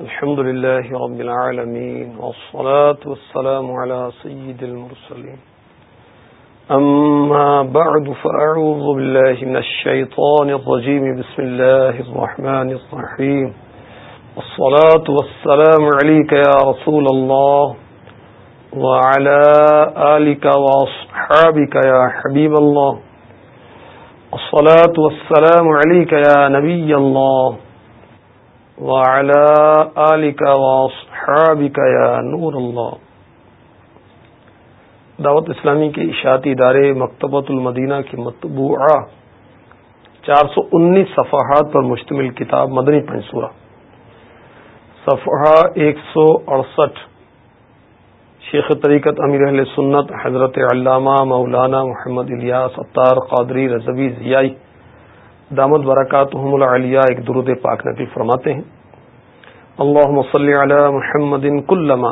الحمد لله رب العالمين والصلاة والسلام على سيد المرسلين. أما بعد، فأعوذ بالله من الشيطان الرجيم. بسم الله الرحمن الرحيم. والصلاة والسلام عليك يا رسول الله وعلى آلك وأصحابك يا حبيب الله. الصلاة والسلام عليك يا نبي الله. وعلى آلك وأصحابك يا نور الله. دعوت اسلامی کے اشاعتی ادارے مکتبۃ المدینہ کی مطبوعہ چار سو انیس صفحات پر مشتمل کتاب مدنی پنسورہ صفحہ ایک سو اڑسٹھ. شیخ طریقت امیر اہل سنت حضرت علامہ مولانا محمد الیاس اطار قادری رضوی ضیائی. دامد برکات العلیہ ایک درود پاک نقل فرماتے ہیں۔ اللہ صلی علی محمد کلما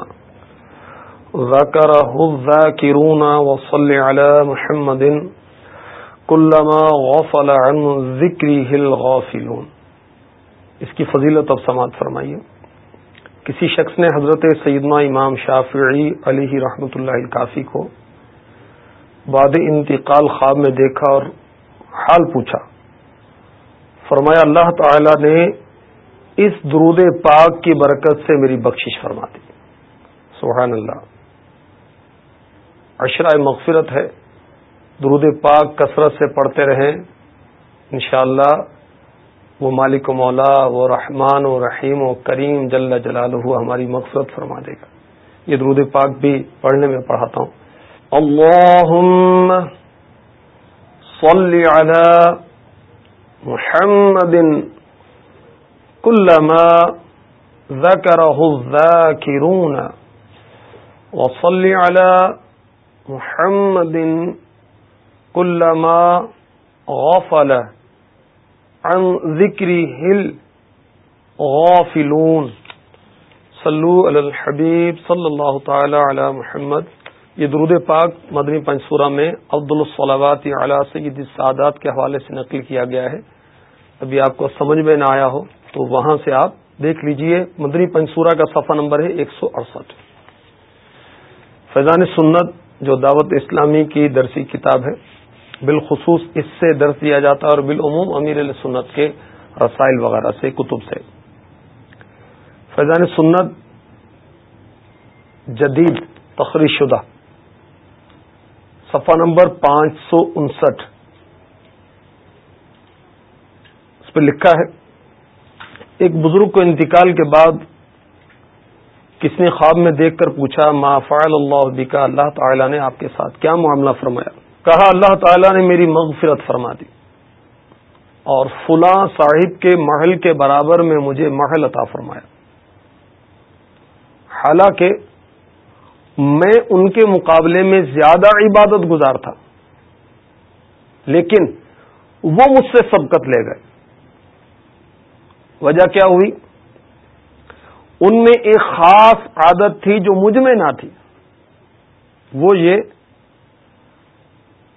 ذكره الذاكرون وصل على محمد كلما غفل عن ذكره الغافلون۔ اس کی فضیلت اب سماعت فرمائیے۔ کسی شخص نے حضرت سیدنا امام شافعی علیہ رحمۃ اللہ کافی کو بعد انتقال خواب میں دیکھا اور حال پوچھا فرمایا، اللہ تعالی نے اس درود پاک کی برکت سے میری بخشش فرما دی سبحان اللہ۔ عشرہ مغفرت ہے۔ درود پاک کثرت سے پڑھتے رہیں۔ انشاءاللہ وہ مالک و مولا وہ رحمان و رحیم و کریم جل جلال ہماری مغفرت فرما دے گا۔ یہ درود پاک بھی پڑھنے میں پڑھاتا ہوں۔ اللہم صلی علی محمد کلما ذکرہ الذاکرون وصلی علی محمد كلما غفل عن ذكره الغافلون. صلو علی الحبیب صلی اللہ تعالی علی محمد. یہ درود پاک مدنی پنسورہ میں عبد الصلاوات علی سید السادات کے حوالے سے نقل کیا گیا ہے۔ ابھی آپ کو سمجھ میں نہ آیا ہو تو وہاں سے آپ دیکھ لیجیے، مدنی پنسورہ کا صفحہ نمبر ہے ایک سو اڑسٹھ۔ فیضان سنت جو دعوت اسلامی کی درسی کتاب ہے، بالخصوص اس سے درس دیا جاتا ہے اور بالعموم امیر سنت کے رسائل وغیرہ سے، کتب سے۔ فیضان سنت جدید تخریح شدہ۔ صفحہ نمبر پانچ سو انسٹھ اس پہ لکھا ہے، ایک بزرگ کو انتقال کے بعد کس نے خواب میں دیکھ کر پوچھا، ما فعل اللہ بکا اللہ تعالی نے آپ کے ساتھ کیا معاملہ فرمایا؟ کہا، اللہ تعالی نے میری مغفرت فرما دی اور فلاں صاحب کے محل کے برابر میں مجھے محل عطا فرمایا۔ حالانکہ میں ان کے مقابلے میں زیادہ عبادت گزار تھا، لیکن وہ مجھ سے سبقت لے گئے۔ وجہ کیا ہوئی؟ ان میں ایک خاص عادت تھی جو مجھ میں نہ تھی۔ وہ یہ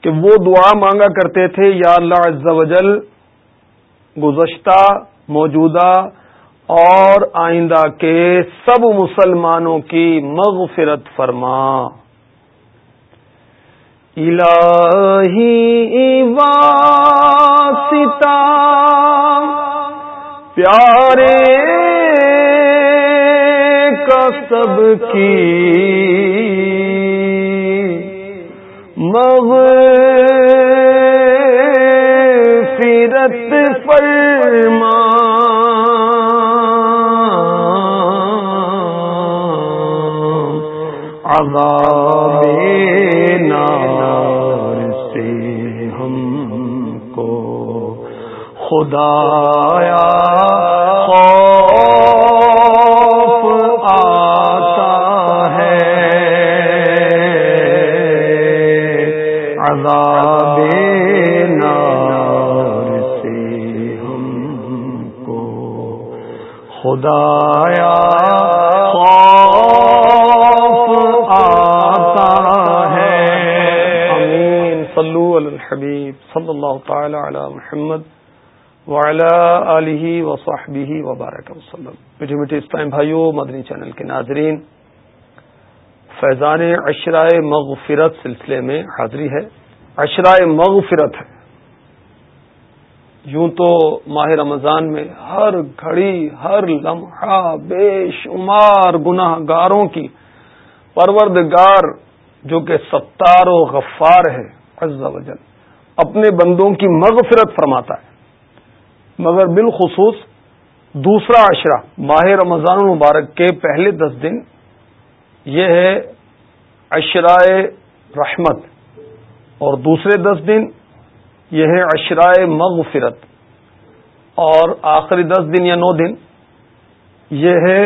کہ وہ دعا مانگا کرتے تھے، یا اللہ عز و جل، گزشتہ، موجودہ اور آئندہ کے سب مسلمانوں کی مغفرت فرما۔ الہی واسطہ۔ پیارے سب کی مغفرت فرما عذاب نار خدایا خدایا آتا ہے۔ امین صلو علی الحبیب صلی اللہ تعالی علی محمد۔ علیہ وصحبہ وبارک وسلم۔ میٹھی میٹھی اسلام بھائیوں، مدنی چینل کے ناظرین، فیضان اشرائے مغفرت سلسلے میں حاضری ہے۔ اشرائے مغفرت ہے۔ یوں تو ماہ رمضان میں ہر گھڑی، ہر لمحہ بے شمار گناہ گاروں کی پروردگار جو کہ ستار و غفار ہے، عز و جل، اپنے بندوں کی مغفرت فرماتا ہے۔ مگر بالخصوص دوسرا عشرہ، ماہ رمضان المبارک کے پہلے دس دن، یہ ہے اشرائے رحمت۔ اور دوسرے دس دن، یہ ہے اشرائے مغفرت۔ اور آخری دس دن یا نو دن، یہ ہے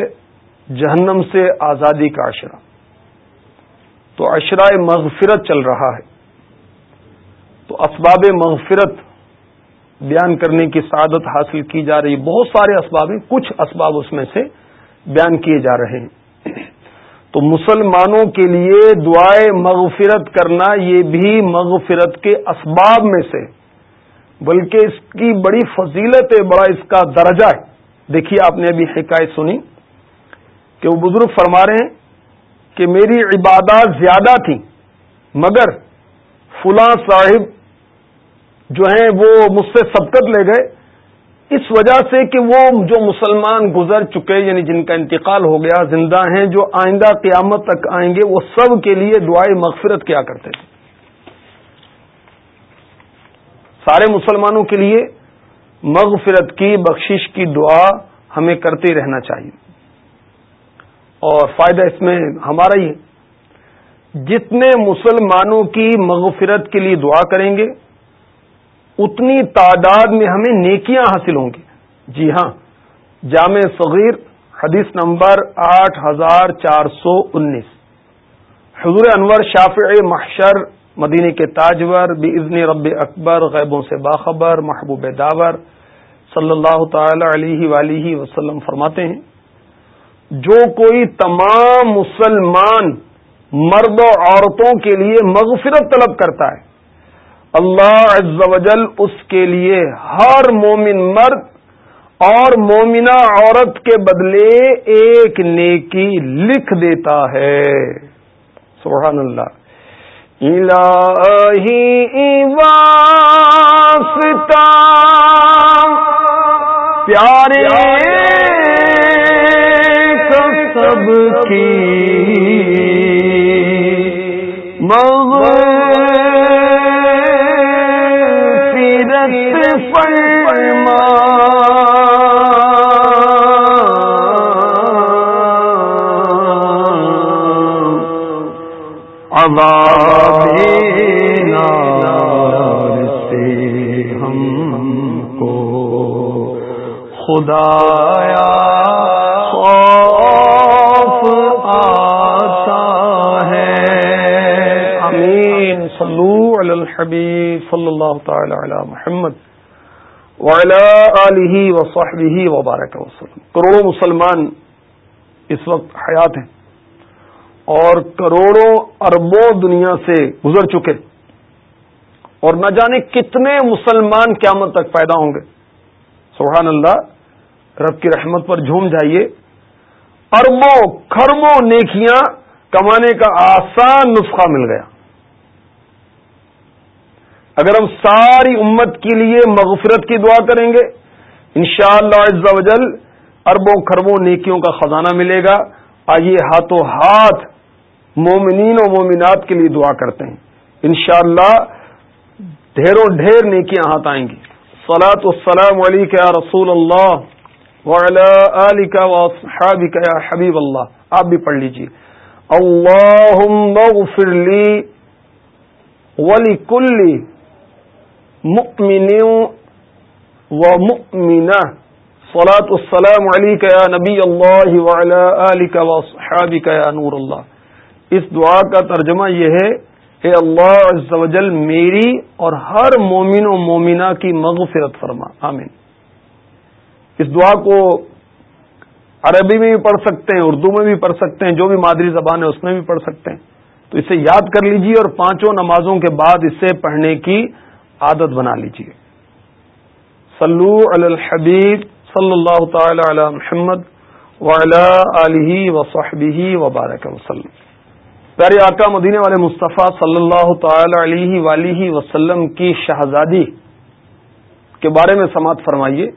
جہنم سے آزادی کا عشرہ۔ تو اشرائے مغفرت چل رہا ہے۔ تو اسباب مغفرت بیان کرنے کی سعادت حاصل کی جا رہی، بہت سارے اسباب ہیں، کچھ اسباب اس میں سے بیان کیے جا رہے ہیں۔ تو مسلمانوں کے لیے دعائے مغفرت کرنا یہ بھی مغفرت کے اسباب میں سے، بلکہ اس کی بڑی فضیلت ہے، بڑا اس کا درجہ ہے۔ دیکھیے، آپ نے ابھی حکایت سنی کہ وہ بزرگ فرما رہے ہیں کہ میری عبادات زیادہ تھیں، مگر فلاں صاحب جو ہیں وہ مجھ سے سبقت لے گئے۔ اس وجہ سے کہ وہ جو مسلمان گزر چکے یعنی جن کا انتقال ہو گیا، زندہ ہیں، جو آئندہ قیامت تک آئیں گے، وہ سب کے لیے دعائیں مغفرت کیا کرتے تھے۔ سارے مسلمانوں کے لیے مغفرت کی، بخشش کی دعا ہمیں کرتے رہنا چاہیے۔ اور فائدہ اس میں ہمارا ہی ہے۔ جتنے مسلمانوں کی مغفرت کے لیے دعا کریں گے اتنی تعداد میں ہمیں نیکیاں حاصل ہوں گی۔ جی ہاں جامع صغیر، حدیث نمبر آٹھ ہزار چار سو انیس۔ حضور انور شافع محشر مدینے کے تاجور بزن رب اکبر، غیبوں سے باخبر، محبوب داور، صلی اللہ تعالی علیہ ولیہ وسلم فرماتے ہیں، جو کوئی تمام مسلمان مرد و عورتوں کے لیے مغفرت طلب کرتا ہے اللہ عز و جل اس کے لیے ہر مومن مرد اور مومنہ عورت کے بدلے ایک نیکی لکھ دیتا ہے۔ سبحان اللہ۔ الہی واسطہ۔ پیارے سب کی۔ مغفرت۔ صلی اللہ تعالی علی محمد۔ علیہ وصحبہ وبارک وسلم۔ کروڑوں مسلمان اس وقت حیات ہیں اور کروڑوں اربوں دنیا سے گزر چکے اور نہ جانے کتنے مسلمان قیامت تک پیدا ہوں گے۔ سبحان اللہ، رب کی رحمت پر جھوم جائیے۔ اربوں کھربوں نیکیاں کمانے کا آسان نسخہ مل گیا۔ اگر ہم ساری امت کے لیے مغفرت کی دعا کریں گے، انشاءاللہ شاء اللہ اربوں خربوں نیکیوں کا خزانہ ملے گا۔ آئیے ہاتھوں ہاتھ مومنین و مومنات کے لیے دعا کرتے ہیں۔ انشاءاللہ اللہ ڈھیروں ڈھیر نیکیاں ہاتھ آئیں گی۔ سلاۃ السلام علیکم یا رسول اللہ علی کا یا حبیب اللہ۔ آپ بھی پڑھ لیجیے اللہ ولی کلی مؤمن و مؤمنہ۔ صلاة السلام علیکہ یا نبی اللہ وعلا آلکہ و صحابکہ یا نور اللہ۔ اس دعا کا ترجمہ یہ ہے، اے اللہ عز و جل میری اور ہر مومن و مومنہ کی مغفرت فرما۔ آمین۔ اس دعا کو عربی میں بھی پڑھ سکتے ہیں، اردو میں بھی پڑھ سکتے ہیں، جو بھی مادری زبان ہے اس میں بھی پڑھ سکتے ہیں۔ تو اسے یاد کر لیجیے اور پانچوں نمازوں کے بعد اسے پڑھنے کی عادت بنا لیجیے صلو علی الحبیب صلی اللہ تعالی علی محمد علیہ وصحبہ وبارک وسلم۔ پیارے آقا مدینے والے مصطفیٰ صلی اللہ تعالی علیہ ولیہ وسلم کی شہزادی کے بارے میں سماعت فرمائیے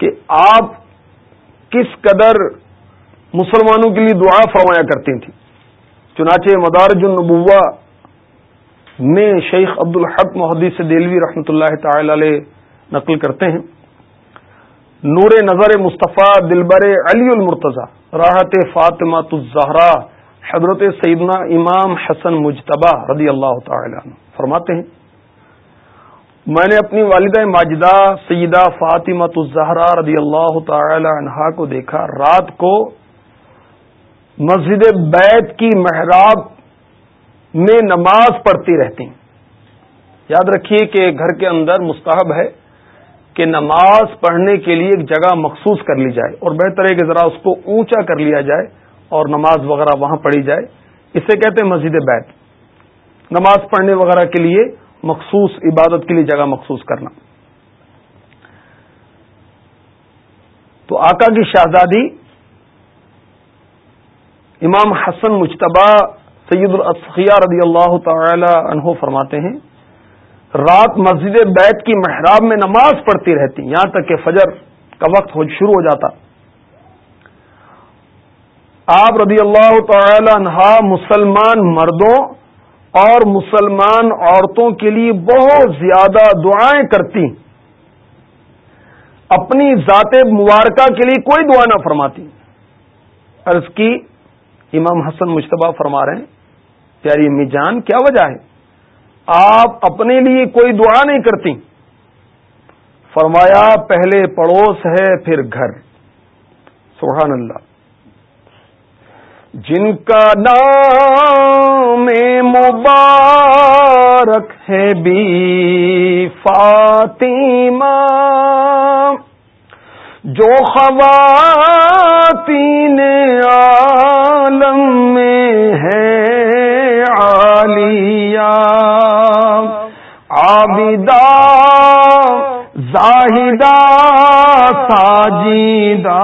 کہ آپ کس قدر مسلمانوں کے لیے دعا فرمایا کرتی تھیں۔ چنانچہ مدارج النبوہ میں شیخ عبد الحق محدث دلوی رحمۃ اللہ تعالی علیہ نقل کرتے ہیں۔ نور نظر مصطفیٰ دلبر علی المرتضی، راحت فاطمہ الزہرا، حضرت سیدنا امام حسن مجتبہ رضی اللہ تعالی عنہ فرماتے ہیں۔ میں نے اپنی والدہ ماجدہ سیدہ فاطمہ الزہرا رضی اللہ تعالی عنہا کو دیکھا۔ رات کو مسجد بیت کی محراب میں نماز پڑھتی رہتی یاد رکھیے کہ گھر کے اندر مستحب ہے کہ نماز پڑھنے کے لیے ایک جگہ مخصوص کر لی جائے اور بہتر ہے کہ ذرا اس کو اونچا کر لیا جائے اور نماز وغیرہ وہاں پڑھی جائے۔ اسے کہتے ہیں مسجد بیت۔ نماز پڑھنے وغیرہ کے لیے مخصوص عبادت کے لیے جگہ مخصوص کرنا۔ تو آقا کی شہزادی امام حسن مشتبہ سید الاسخیہ رضی اللہ تعالی عنہ فرماتے ہیں، رات مسجد بیت کی محراب میں نماز پڑھتی رہتی، یہاں تک کہ فجر کا وقت شروع ہو جاتا۔ آپ رضی اللہ تعالی عنہ مسلمان مردوں اور مسلمان عورتوں کے لیے بہت زیادہ دعائیں کرتی۔ اپنی ذات مبارکہ کے لیے کوئی دعا نہ فرماتی۔ عرض کی امام حسن مشتبہ فرما رہے ہیں۔ پیاری امی جان، کیا وجہ ہے؟ آپ اپنے لیے کوئی دعا نہیں کرتی فرمایا، پہلے پڑوس ہے، پھر گھر۔ سبحان اللہ۔ جن کا نام مبارک ہے، بی فاطمہ۔ جو خواتین عالم میں ہے عابدہ، زاہدہ ساجیدہ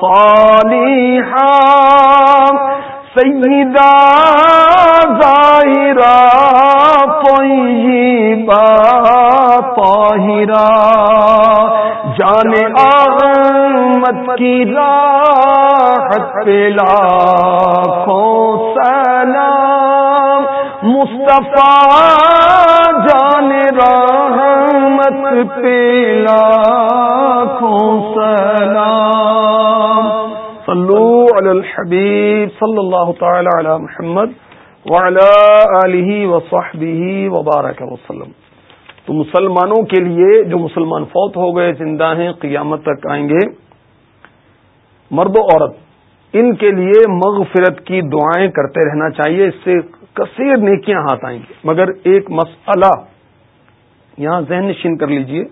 صالحہ، سیدہ، ظاہرہ، طیبہ، طاہرہ۔ جان آمد کی راحت پہ لاکھوں سلام مصطفیٰ جان رحمت پہ لاکھوں سلام۔ صلو علی الحبیب صلی اللہ تعالی علی محمد وعلی آلہ وصحبہ وبارک وسلم۔ تو مسلمانوں کے لیے جو مسلمان فوت ہو گئے، زندہ ہیں، قیامت تک آئیں گے۔ مرد و عورت، ان کے لیے مغفرت کی دعائیں کرتے رہنا چاہیے۔ اس سے کثیر نیکیاں ہاتھ آئیں گے مگر ایک مسئلہ یہاں ذہن نشین کر لیجیے۔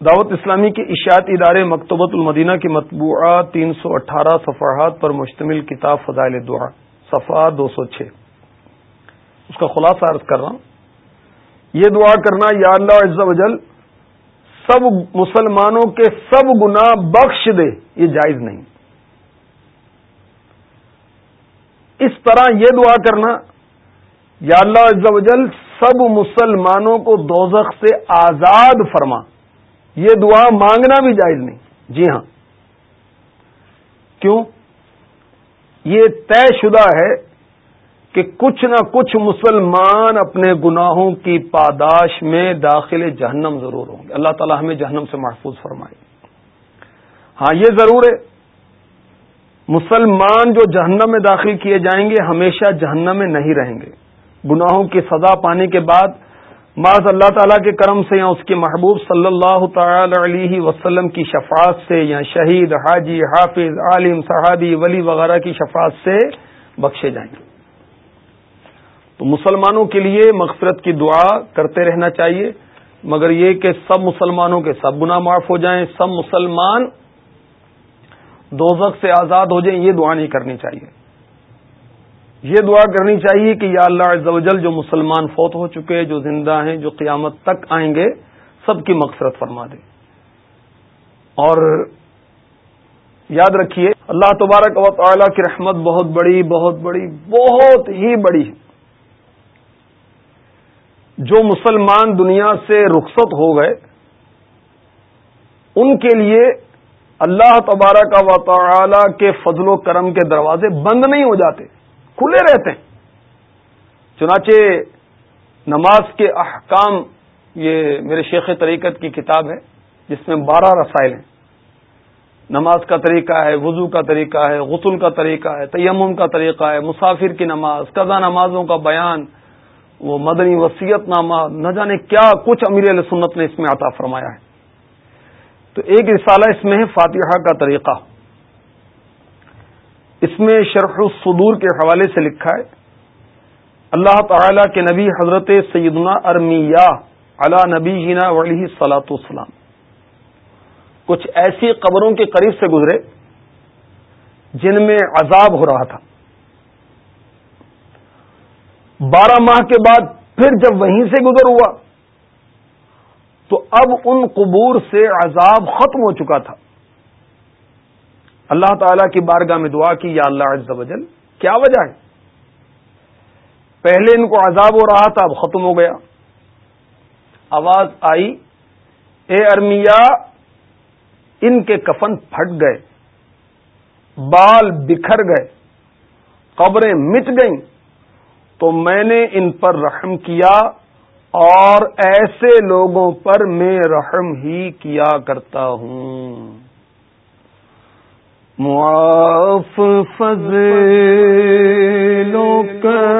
دعوت اسلامی کے اشاعت ادارے مکتوبۃ المدینہ کی مطبوعہ تین سو اٹھارہ صفحات پر مشتمل کتاب فضائل دعا، صفحہ دو سو چھ۔ اس کا خلاصہ عرض کر رہا ہوں۔ یہ دعا کرنا، یا اللہ عز و جل سب مسلمانوں کے سب گنا بخش دے، یہ جائز نہیں۔ اس طرح یہ دعا کرنا، یا اللہ عز و جل سب مسلمانوں کو دوزخ سے آزاد فرما۔ یہ دعا مانگنا بھی جائز نہیں۔ جی ہاں۔ کیوں؟ یہ طے شدہ ہے کہ کچھ نہ کچھ مسلمان اپنے گناہوں کی پاداش میں داخل جہنم ضرور ہوں گے۔ اللہ تعالیٰ ہمیں جہنم سے محفوظ فرمائے۔ ہاں یہ ضرور ہے۔ مسلمان جو جہنم میں داخل کیے جائیں گے، ہمیشہ جہنم میں نہیں رہیں گے۔ گناہوں کی سزا پانے کے بعد معذ اللہ تعالیٰ کے کرم سے یا اس کے محبوب صلی اللہ تعالی علیہ وسلم کی شفاعت سے، یا شہید، حاجی، حافظ، عالم، صحابی، ولی وغیرہ کی شفاعت سے بخشے جائیں گے۔ تو مسلمانوں کے لیے مغفرت کی دعا کرتے رہنا چاہیے، مگر یہ کہ سب مسلمانوں کے سب گناہ معاف ہو جائیں، سب مسلمان دوزخ سے آزاد ہو جائیں، یہ دعا نہیں کرنی چاہیے۔ یہ دعا کرنی چاہیے کہ یا اللہ عز و جل جو مسلمان فوت ہو چکے، جو زندہ ہیں، جو قیامت تک آئیں گے، سب کی مغفرت فرما دے۔ اور یاد رکھیے، اللہ تبارک و تعالی کی رحمت بہت بڑی بہت بڑی، بہت ہی بڑی جو مسلمان دنیا سے رخصت ہو گئے، ان کے لیے اللہ تبارک و تعالی کے فضل و کرم کے دروازے بند نہیں ہو جاتے، کھلے رہتے ہیں۔ چنانچہ نماز کے احکام، یہ میرے شیخ طریقت کی کتاب ہے، جس میں بارہ رسائل ہیں۔ نماز کا طریقہ ہے، وضو کا طریقہ ہے، غسل کا طریقہ ہے، تیمم کا طریقہ ہے، مسافر کی نماز، قضا نمازوں کا بیان، وہ مدنی وسیعت نامہ، نہ جانے کیا کچھ امیر علیہ سنت نے اس میں عطا فرمایا ہے۔ تو ایک رسالہ اس میں ہے، فاتحہ کا طریقہ۔ اس میں شرح الصدور کے حوالے سے لکھا ہے، اللہ تعالی کے نبی حضرت سیدنا ارمیا علا نبی جینا ولی سلاۃ السلام کچھ ایسی قبروں کے قریب سے گزرے جن میں عذاب ہو رہا تھا۔ بارہ ماہ کے بعد پھر جب وہیں سے گزر ہوا تو اب ان قبور سے عذاب ختم ہو چکا تھا۔ اللہ تعالی کی بارگاہ میں دعا کی، یا اللہ عز و جل، کیا وجہ ہے؟ پہلے ان کو عذاب ہو رہا تھا، اب ختم ہو گیا۔ آواز آئی، اے ارمیا، ان کے کفن پھٹ گئے، بال بکھر گئے، قبریں مٹ گئیں۔ تو میں نے ان پر رحم کیا اور ایسے لوگوں پر میں رحم ہی کیا کرتا ہوں۔ معاف فضلوں کا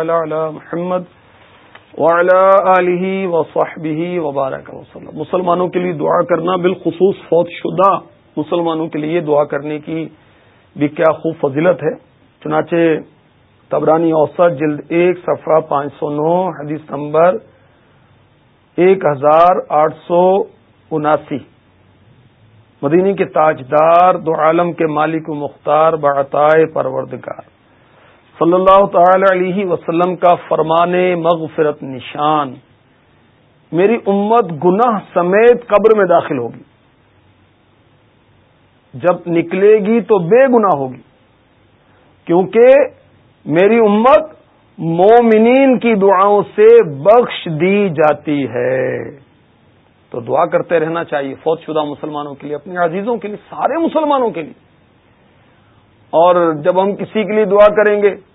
تعالی علی محمد علیہ و صحبی وبارک وسلم۔ مسلمانوں کے لیے دعا کرنا بالخصوص فوت شدہ مسلمانوں کے لیے دعا کرنے کی بھی کیا خوب فضیلت ہے۔ چنانچہ تبرانی اوسط جلد ایک صفحہ پانچ سو نو، حدیث نمبر ایک ہزار آٹھ سو اناسی۔ مدینی کے تاجدار، دو عالم کے مالک و مختار بعطائے پروردگار۔ صلی اللہ تعالی علیہ وسلم کا فرمان مغفرت نشان، میری امت گناہ سمیت قبر میں داخل ہوگی۔ جب نکلے گی تو بے گنا ہوگی، کیونکہ میری امت مومنین کی دعاؤں سے بخش دی جاتی ہے۔ تو دعا کرتے رہنا چاہیے فوج شدہ مسلمانوں کے لیے، اپنے عزیزوں کے لیے، سارے مسلمانوں کے لیے۔ اور جب ہم کسی کے لیے دعا کریں گے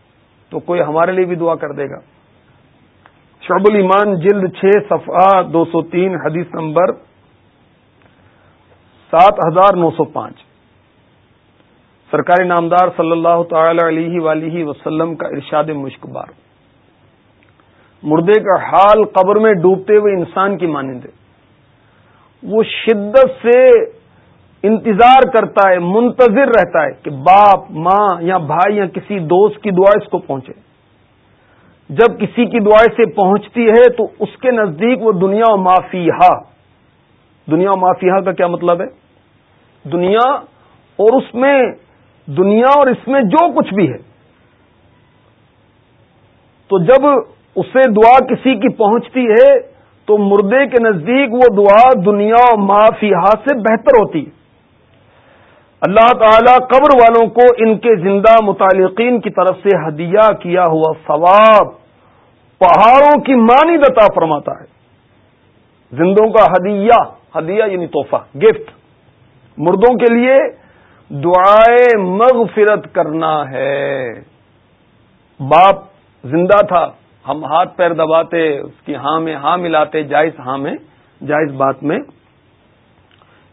تو کوئی ہمارے لیے بھی دعا کر دے گا۔ شعب الایمان جلد چھ صفحہ دو سو تین حدیث نمبر سات ہزار نو سو پانچ۔ سرکاری نامدار صلی اللہ تعالی علیہ ولیہ وسلم کا ارشاد مشک بار مردے کا حال قبر میں ڈوبتے ہوئے انسان کی مانند ہے وہ شدت سے انتظار کرتا ہے، منتظر رہتا ہے کہ باپ، ماں یا بھائی یا کسی دوست کی دعا اس کو پہنچے۔ جب کسی کی دعا سے پہنچتی ہے تو اس کے نزدیک وہ دنیا و مافیہ دنیا و مافیہ کا کیا مطلب ہے؟ دنیا اور اس میں، دنیا اور اس میں جو کچھ بھی ہے۔ تو جب اسے دعا کسی کی پہنچتی ہے تو مردے کے نزدیک وہ دعا دنیا و مافیہ سے بہتر ہوتی ہے۔ اللہ تعالی قبر والوں کو ان کے زندہ متعلقین کی طرف سے ہدیہ کیا ہوا ثواب پہاڑوں کی مانی دتا فرماتا ہے۔ زندوں کا ہدیہ ہدیہ یعنی تحفہ گفٹ مردوں کے لیے دعائے مغفرت کرنا ہے۔ باپ زندہ تھا، ہم ہاتھ پیر دباتے، اس کی ہاں میں ہاں ملاتے، جائز ہاں میں، جائز بات میں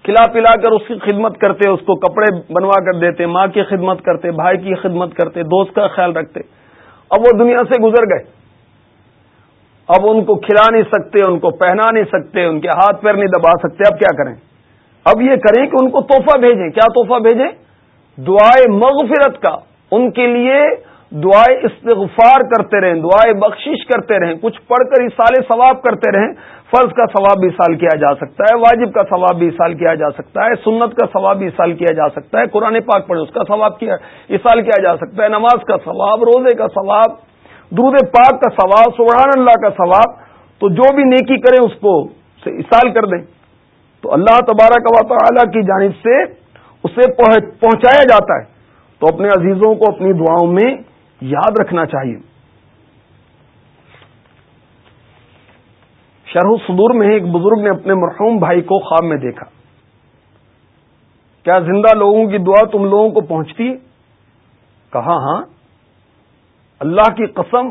کھلا پلا کر اس کی خدمت کرتے، اس کو کپڑے بنوا کر دیتے، ماں کی خدمت کرتے، بھائی کی خدمت کرتے، دوست کا خیال رکھتے۔ اب وہ دنیا سے گزر گئے۔ اب ان کو کھلا نہیں سکتے، ان کو پہنا نہیں سکتے، ان کے ہاتھ پیر نہیں دبا سکتے، اب کیا کریں؟ اب یہ کریں کہ ان کو تحفہ بھیجیں۔ کیا تحفہ بھیجیں؟ دعائے مغفرت کا، ان کے لیے دعائیں استغفار کرتے رہیں دعائیں بخشش کرتے رہیں، کچھ پڑھ کر سال ثواب کرتے رہیں، فرض کا ثواب بھی سال کیا جا سکتا ہے، واجب کا ثواب بھی سال کیا جا سکتا ہے، سنت کا ثواب بھی سال کیا جا سکتا ہے، قرآن پاک پڑھے اس کا ثواب کیا سال کیا جا سکتا ہے، نماز کا ثواب، روزے کا ثواب، درود پاک کا ثواب، سبحان اللہ کا ثواب، تو جو بھی نیکی کریں اس کو اصال کر دیں۔ تو اللہ تبارک و تعالی کی جانب سے اسے پہنچایا جاتا ہے۔ تو اپنے عزیزوں کو اپنی دعاؤں میں یاد رکھنا چاہیے۔ شرح صدور میں ایک بزرگ نے اپنے مرحوم بھائی کو خواب میں دیکھا۔ کیا زندہ لوگوں کی دعا تم لوگوں کو پہنچتی ہے؟ کہا ہاں۔ اللہ کی قسم،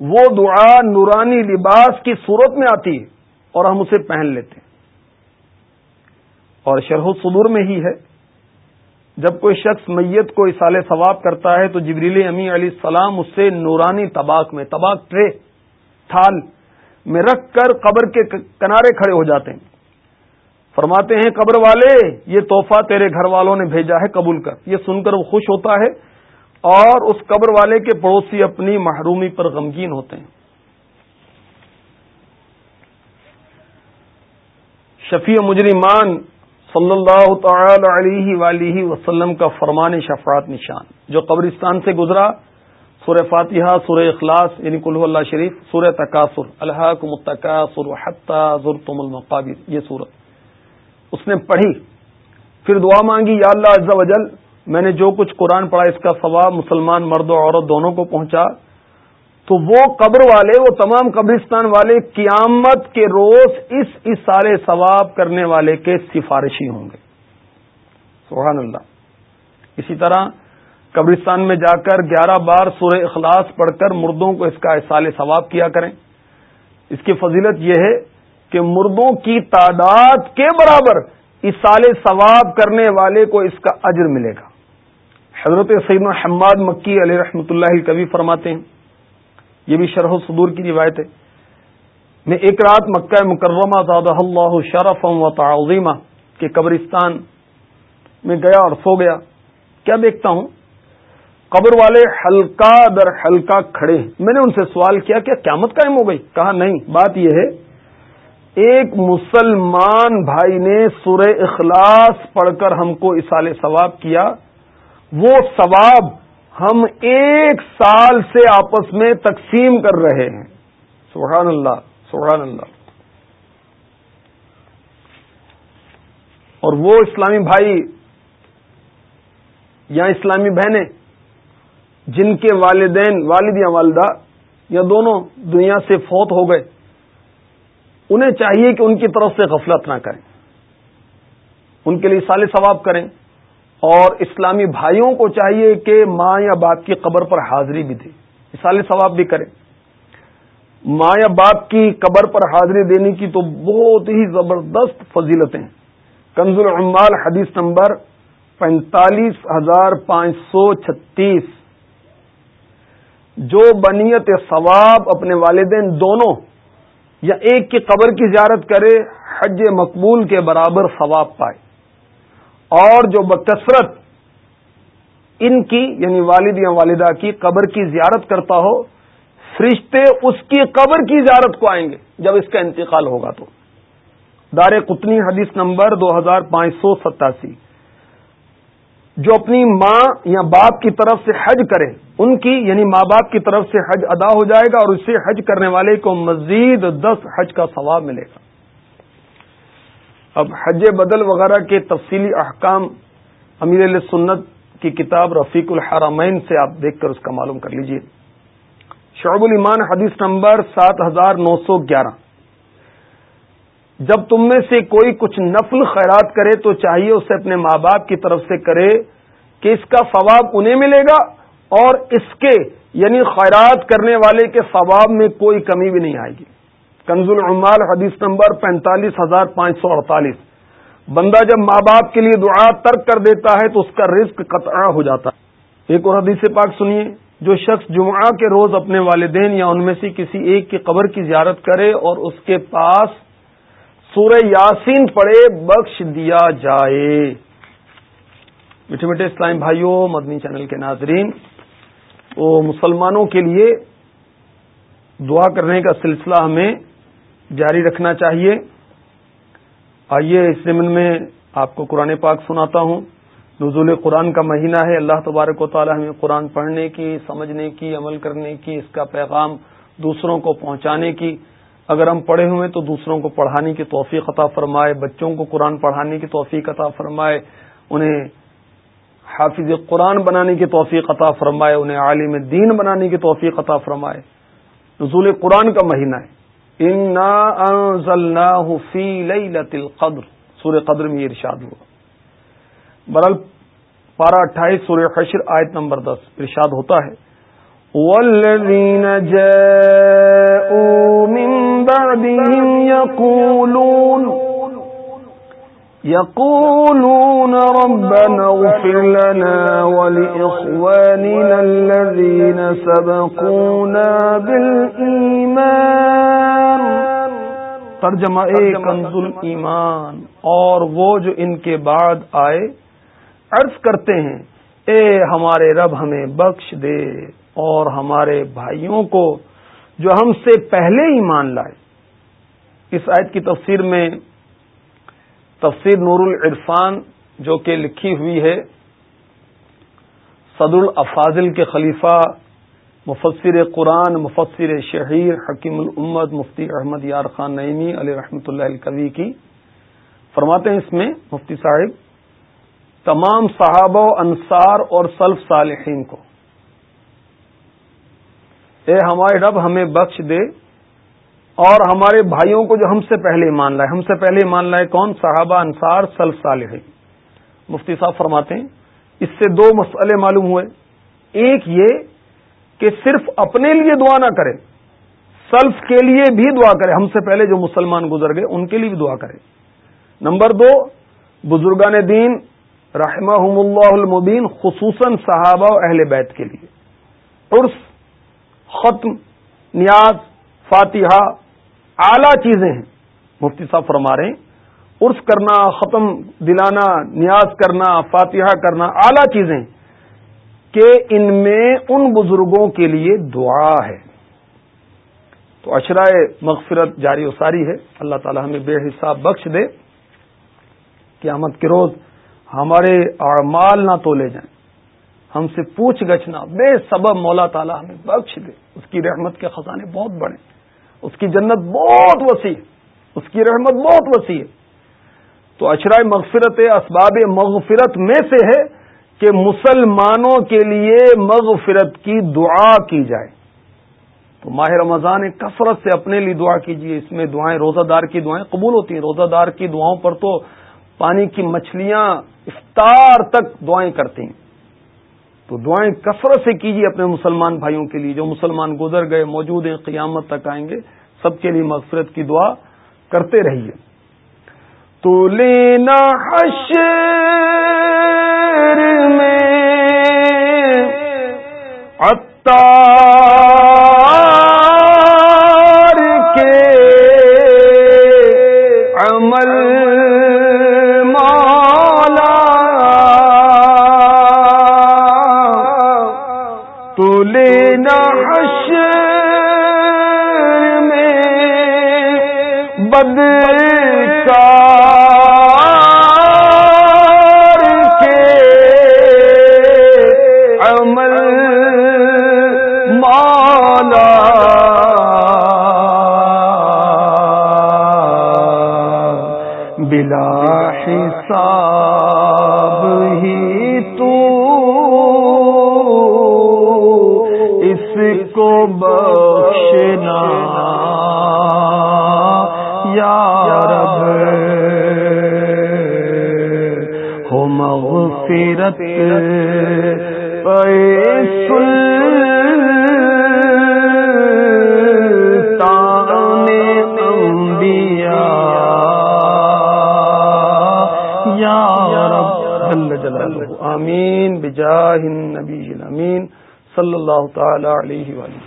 وہ دعا نورانی لباس کی صورت میں آتی ہے اور ہم اسے پہن لیتے ہیں۔ اور شرح صدور میں ہی ہے۔ جب کوئی شخص میت کو اصال ثواب کرتا ہے تو جبریل امی علیہ السلام اس سے نورانی طباق میں طباق ٹرے تھال میں رکھ کر قبر کے کنارے کھڑے ہو جاتے ہیں۔ فرماتے ہیں، قبر والے، یہ تحفہ تیرے گھر والوں نے بھیجا ہے قبول کر۔ یہ سن کر وہ خوش ہوتا ہے اور اس قبر والے کے پڑوسی اپنی محرومی پر غمگین ہوتے ہیں۔ شفیع مجرمان صلی اللہ تعالی علیہ ولیہ وسلم کا فرمان شفاعت نشان، جو قبرستان سے گزرا، سورہ فاتحہ، سورہ اخلاص یعنی کلو اللہ شریف، سورہ تقاصر اللہ کو متقاصر ضرتم المقابر، یہ سورت اس نے پڑھی، پھر دعا مانگی، یا اللہ عز و جل میں نے جو کچھ قرآن پڑھا، اس کا ثواب مسلمان مرد و عورت دونوں کو پہنچا۔ تو وہ قبر والے، وہ تمام قبرستان والے قیامت کے روز اس اشارے ثواب کرنے والے کے سفارشی ہوں گے۔ سبحان اللہ۔ اسی طرح قبرستان میں جا کر گیارہ بار سورہ اخلاص پڑھ کر مردوں کو اس کا احسال ثواب کیا کریں۔ اس کی فضیلت یہ ہے کہ مردوں کی تعداد کے برابر اصال ثواب کرنے والے کو اس کا اجر ملے گا۔ حضرت سعید حماد مکی علیہ رحمۃ اللہ کبھی فرماتے ہیں یہ بھی شرح صدور کی روایت ہے۔ میں ایک رات مکہ مکرمہ زادہ اللہ شرف و تعظیمہ کے قبرستان میں گیا اور سو گیا۔ کیا دیکھتا ہوں؟ قبر والے حلقہ در حلقہ کھڑے میں نے ان سے سوال کیا کیا قیامت قائم ہو گئی؟ کہا نہیں، بات یہ ہے، ایک مسلمان بھائی نے سورہ اخلاص پڑھ کر ہم کو اسال ثواب کیا۔ وہ ثواب ہم ایک سال سے آپس میں تقسیم کر رہے ہیں۔ سبحان اللہ سبحان اللہ۔ اور وہ اسلامی بھائی یا اسلامی بہنیں جن کے والدین والد یا والدہ یا دونوں دنیا سے فوت ہو گئے، انہیں چاہیے کہ ان کی طرف سے غفلت نہ کریں۔ ان کے لیے سال ثواب کریں۔ اور اسلامی بھائیوں کو چاہیے کہ ماں یا باپ کی قبر پر حاضری بھی دیں سال ثواب بھی کریں۔ ماں یا باپ کی قبر پر حاضری دینے کی تو بہت ہی زبردست فضیلتیں۔ کنز العمال حدیث نمبر پینتالیس ہزار پانچ سو چھتیس۔ جو بنیت ثواب اپنے والدین دونوں یا ایک کی قبر کی زیارت کرے، حج مقبول کے برابر ثواب پائے۔ اور جو بکثرت ان کی یعنی والد یا والدہ کی قبر کی زیارت کرتا ہو، فرشتے اس کی قبر کی زیارت کو آئیں گے جب اس کا انتقال ہوگا تو۔ دار قطنی حدیث نمبر دو ہزار پانچ سو ستاسی۔ جو اپنی ماں یا باپ کی طرف سے حج کرے، ان کی یعنی ماں باپ کی طرف سے حج ادا ہو جائے گا اور اسے حج کرنے والے کو مزید دس حج کا ثواب ملے گا۔ اب حج بدل وغیرہ کے تفصیلی احکام امیر علیہ سنت کی کتاب رفیق الحرمین سے آپ دیکھ کر اس کا معلوم کر لیجیے۔ شعب الایمان حدیث نمبر سات ہزار نو سو گیارہ۔ جب تم میں سے کوئی کچھ نفل خیرات کرے تو چاہیے اسے اپنے ماں باپ کی طرف سے کرے کہ اس کا ثواب انہیں ملے گا اور اس کے یعنی خیرات کرنے والے کے ثواب میں کوئی کمی بھی نہیں آئے گی۔ کنز العمال حدیث نمبر پینتالیس ہزار پانچ سو اڑتالیس۔ بندہ جب ماں باپ کے لیے دعا ترک کر دیتا ہے تو اس کا رزق قطع ہو جاتا ہے۔ ایک اور حدیث پاک سنیے، جو شخص جمعہ کے روز اپنے والدین یا ان میں سے کسی ایک کی قبر کی زیارت کرے اور اس کے پاس سورہ یاسین پڑھے، بخش دیا جائے۔ میٹھے میٹھے اسلام بھائیوں، مدنی چینل کے ناظرین، وہ مسلمانوں کے لیے دعا کرنے کا سلسلہ ہمیں جاری رکھنا چاہیے۔ آئیے اس زمن میں آپ کو قرآن پاک سناتا ہوں۔ نزول قرآن کا مہینہ ہے۔ اللہ تبارک و تعالی ہمیں قرآن پڑھنے کی، سمجھنے کی، عمل کرنے کی، اس کا پیغام دوسروں کو پہنچانے کی۔ اگر ہم پڑھے ہوئے تو دوسروں کو پڑھانے کی توفیق عطا فرمائے، بچوں کو قرآن پڑھانے کی توفیق عطا فرمائے، انہیں حافظ قرآن بنانے کی توفیق عطا فرمائے، انہیں عالم دین بنانے کی توفیق عطا فرمائے۔ نزول قرآن کا مہینہ ہے۔ انا فی لیلۃ القدر سورہ قدر میں یہ ارشاد ہوا۔ برل پارہ اٹھائیس، سورہ حشر، آیت نمبر دس ارشاد ہوتا ہے۔ والذین جاءوا من بعدهم يقولون يقولون ربنا اغفر لنا ولإخواننا الذين سبقونا بالإيمان ترجمہ کنز ایمان۔ اور وہ جو ان کے بعد آئے عرض کرتے ہیں اے ہمارے رب ہمیں بخش دے اور ہمارے بھائیوں کو جو ہم سے پہلے ہی مان لائے۔ اس آیت کی تفسیر میں تفسیر نور العرفان جو کہ لکھی ہوئی ہے صدر الافاظل کے خلیفہ مفسر قرآن، مفسر شہیر حکیم الامد مفتی احمد یار خان نعیمی علیہ رحمۃ اللہ الکوی کی۔ فرماتے ہیں اس میں، مفتی صاحب، تمام صحابہ و انصار اور سلف صالحین کو۔ اے ہمارے رب، ہمیں بخش دے۔ اور ہمارے بھائیوں کو جو ہم سے پہلے مان لائے۔ ہم سے پہلے مان لائے کون؟ صحابہ، انصار، سلف صالح مفتی صاحب فرماتے ہیں، اس سے دو مسئلے معلوم ہوئے۔ ایک یہ کہ صرف اپنے لیے دعا نہ کرے، سلف کے لیے بھی دعا کرے۔ ہم سے پہلے جو مسلمان گزر گئے، ان کے لیے بھی دعا کرے۔ نمبر دو، بزرگان دین رحمہ اللہ المبین، خصوصاً صحابہ و اہل بیت کے لیے۔ عرس، ختم، نیاز، فاتحہ، اعلی چیزیں ہیں۔ مفتی صاحب فرما رہے ہیں، عرس کرنا، ختم، دلانا، نیاز کرنا، فاتحہ کرنا، اعلی چیزیں ہیں۔ کہ ان میں ان بزرگوں کے لیے دعا ہے۔ تو اشرائے مغفرت جاری و ساری ہے۔ اللہ تعالی ہمیں بے حساب بخش دے قیامت کے روز ہمارے اعمال نہ تولے جائیں۔ ہم سے پوچھ گچھنا بے سبب مولا تعالی ہمیں بخش دے۔ اس کی رحمت کے خزانے بہت بڑے۔ اس کی جنت بہت وسیع اس کی رحمت بہت وسیع ہے۔ تو اشرائے مغفرت اسباب مغفرت میں سے ہے۔ کہ مسلمانوں کے لیے مغفرت کی دعا کی جائے۔ تو ماہ رمضان کثرت سے اپنے لیے دعا کیجیے اس میں دعائیں روزہ دار کی دعائیں قبول ہوتی ہیں۔ روزہ دار کی دعاؤں پر تو پانی کی مچھلیاں افطار تک دعائیں کرتی ہیں۔ تو دعائیں کثرت سے کیجیے اپنے مسلمان بھائیوں کے لیے۔ جو مسلمان گزر گئے، موجود ہیں، قیامت تک آئیں گے۔ سب کے لیے مغفرت کی دعا کرتے رہیے۔ تو لینا حشر شہر میں عطار کے عمل میں بدل کا تشنا یا رب ہو مغفرت آمین بجاہ النبی امین صلی اللہ تعالی علیہ وآلہ